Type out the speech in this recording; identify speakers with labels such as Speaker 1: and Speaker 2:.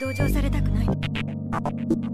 Speaker 1: 同情されたくない